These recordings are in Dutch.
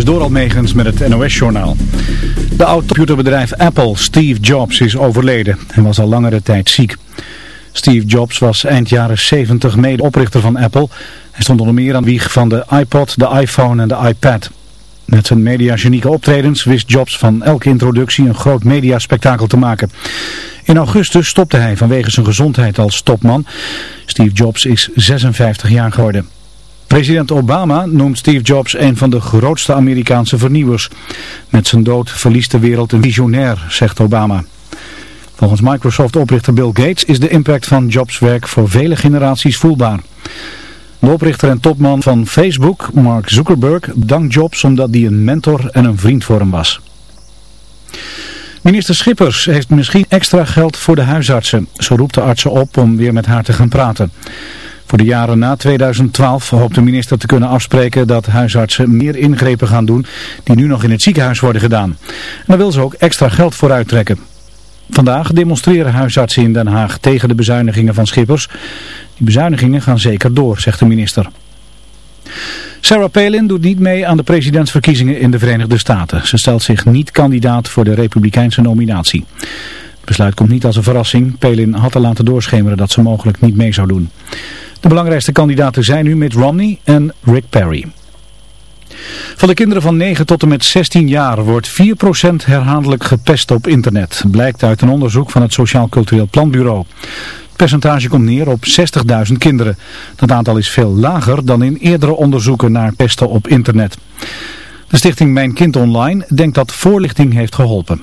is door Almegens met het NOS-journaal. De oud-computerbedrijf Apple, Steve Jobs, is overleden en was al langere tijd ziek. Steve Jobs was eind jaren 70 mede-oprichter van Apple. Hij stond onder meer aan wieg van de iPod, de iPhone en de iPad. Met zijn mediagenieke optredens wist Jobs van elke introductie een groot mediaspectakel te maken. In augustus stopte hij vanwege zijn gezondheid als topman. Steve Jobs is 56 jaar geworden. President Obama noemt Steve Jobs een van de grootste Amerikaanse vernieuwers. Met zijn dood verliest de wereld een visionair, zegt Obama. Volgens Microsoft-oprichter Bill Gates is de impact van Jobs werk voor vele generaties voelbaar. De oprichter en topman van Facebook, Mark Zuckerberg, dankt Jobs omdat hij een mentor en een vriend voor hem was. Minister Schippers heeft misschien extra geld voor de huisartsen. Zo roept de artsen op om weer met haar te gaan praten. Voor de jaren na 2012 hoopt de minister te kunnen afspreken dat huisartsen meer ingrepen gaan doen die nu nog in het ziekenhuis worden gedaan. En daar wil ze ook extra geld voor uittrekken. Vandaag demonstreren huisartsen in Den Haag tegen de bezuinigingen van Schippers. Die bezuinigingen gaan zeker door, zegt de minister. Sarah Palin doet niet mee aan de presidentsverkiezingen in de Verenigde Staten. Ze stelt zich niet kandidaat voor de republikeinse nominatie. Het besluit komt niet als een verrassing. Palin had al laten doorschemeren dat ze mogelijk niet mee zou doen. De belangrijkste kandidaten zijn nu Mitt Romney en Rick Perry. Van de kinderen van 9 tot en met 16 jaar wordt 4% herhaaldelijk gepest op internet. Blijkt uit een onderzoek van het Sociaal Cultureel Planbureau. Het percentage komt neer op 60.000 kinderen. Dat aantal is veel lager dan in eerdere onderzoeken naar pesten op internet. De stichting Mijn Kind Online denkt dat voorlichting heeft geholpen.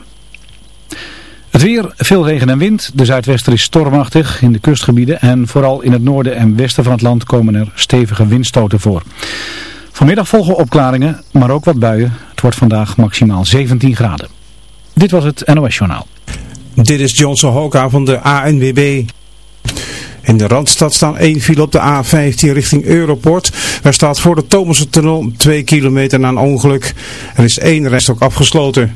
Het weer, veel regen en wind. De zuidwester is stormachtig in de kustgebieden en vooral in het noorden en westen van het land komen er stevige windstoten voor. Vanmiddag volgen opklaringen, maar ook wat buien. Het wordt vandaag maximaal 17 graden. Dit was het NOS Journaal. Dit is Johnson Hoka van de ANWB. In de Randstad staan één file op de A15 richting Europort. Daar staat voor de Thomassen-tunnel 2 kilometer na een ongeluk. Er is één ook afgesloten.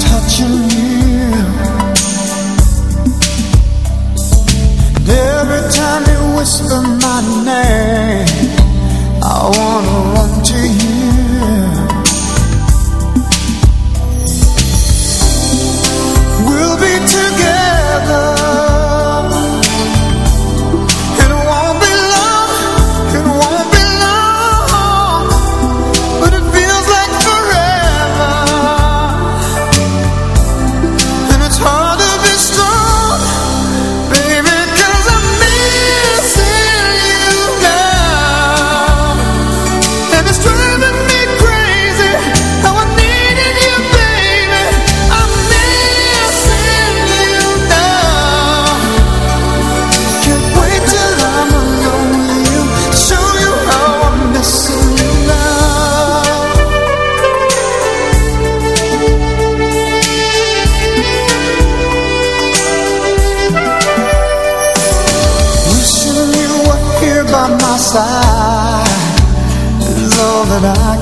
Touching you. And every time you whisper my name, I wanna run to you. That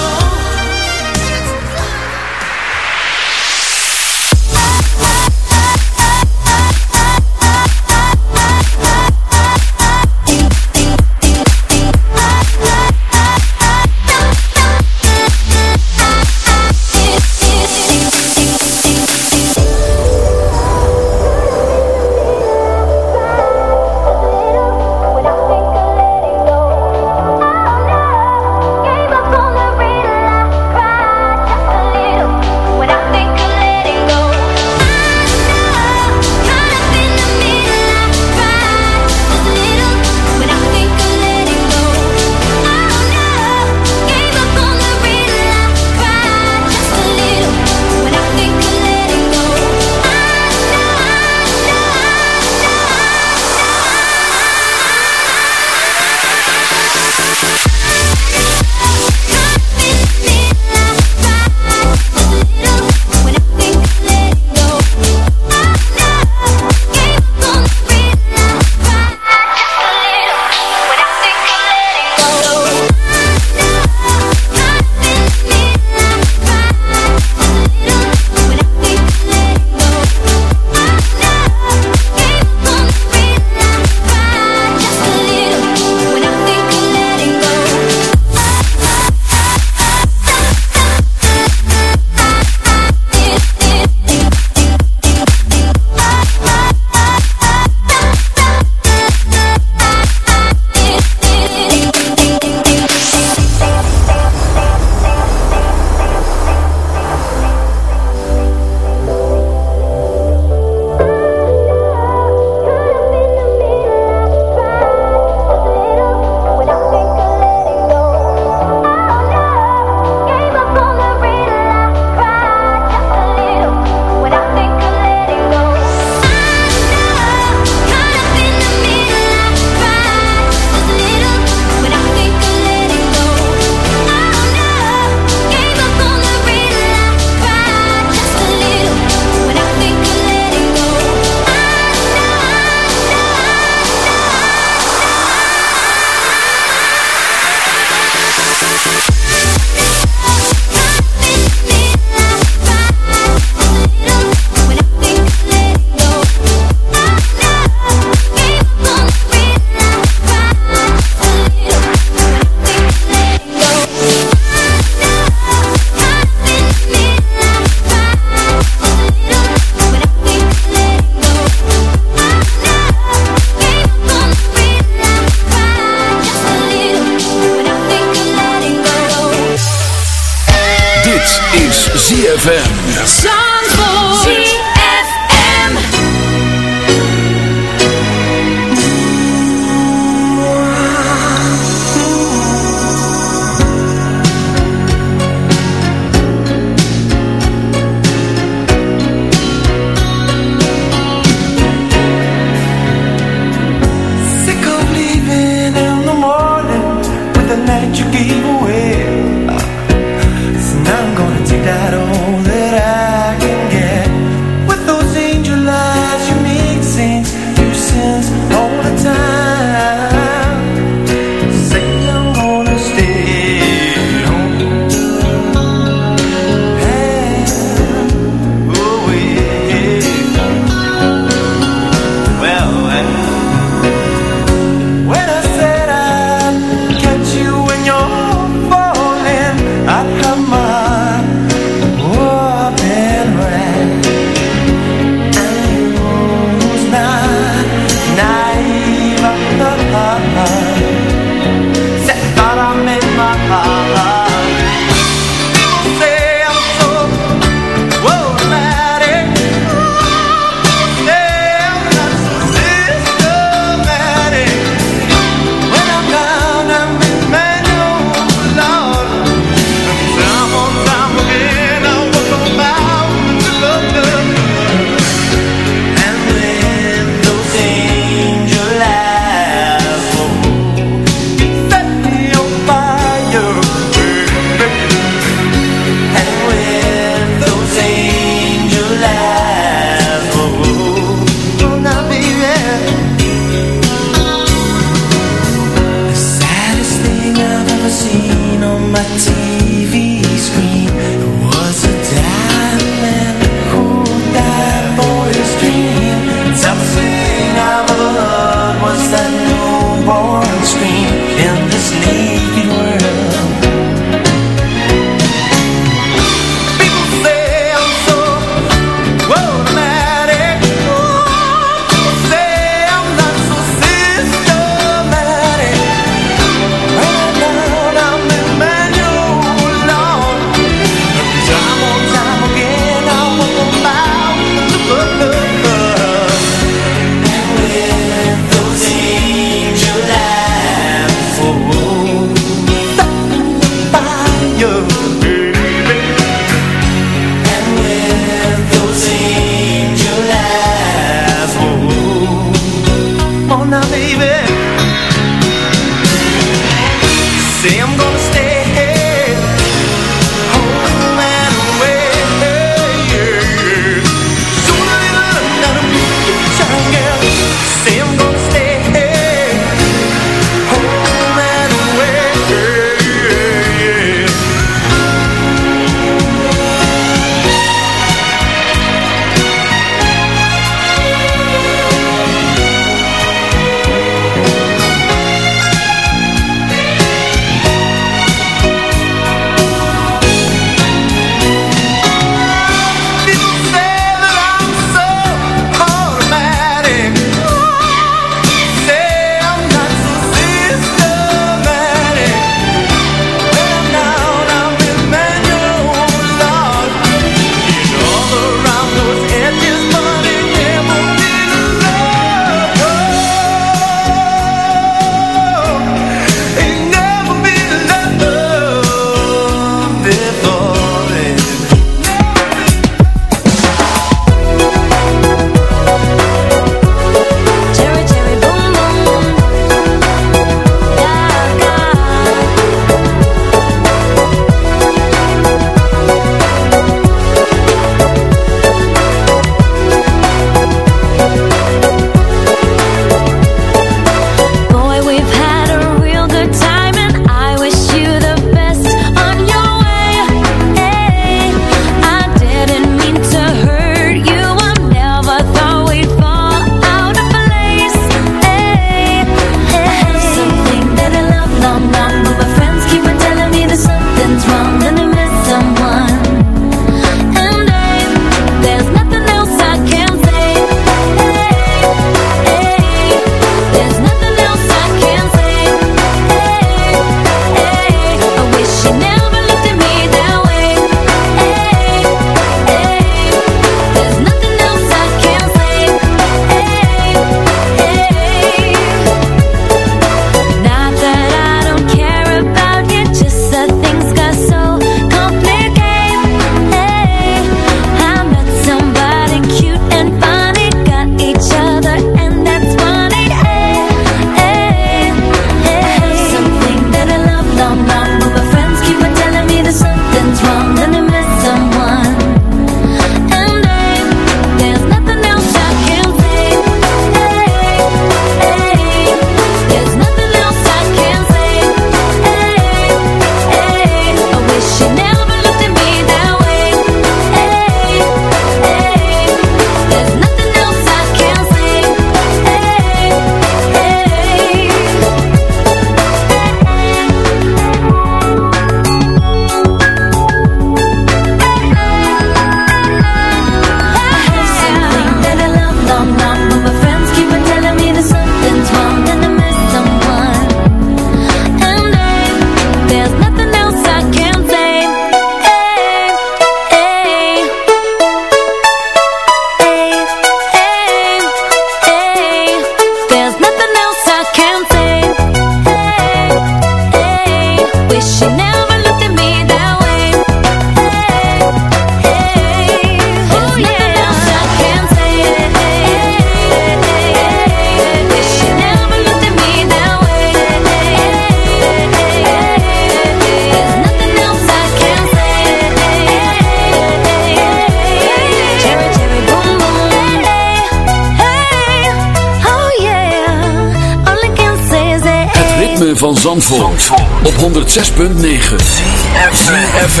Ik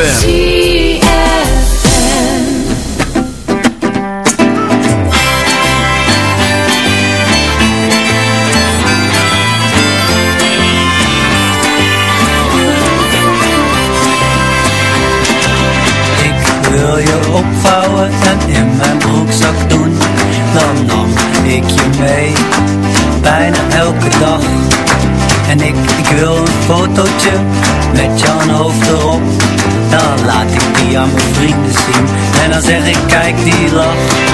wil je opvouwen en in mijn broekzak doen. Dan nam ik je mee, bijna elke dag. En ik, ik wil een fotootje kijk die lach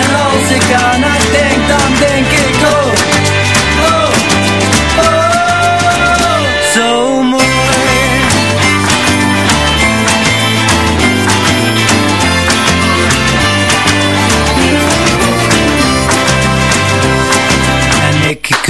En als ik aan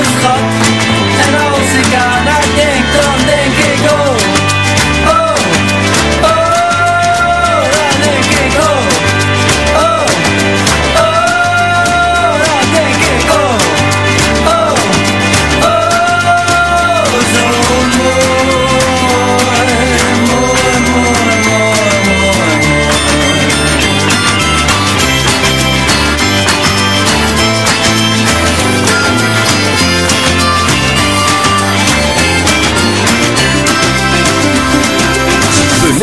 the stars.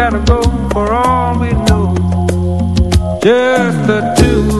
gotta go for all we know. Just the two